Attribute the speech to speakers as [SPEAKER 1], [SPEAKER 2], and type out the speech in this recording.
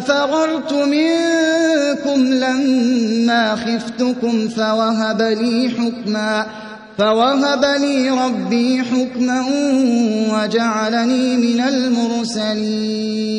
[SPEAKER 1] ففررت منكم لما خفتكم فوهب لي حكما فوهب لي ربي حكما وجعلني من المرسلين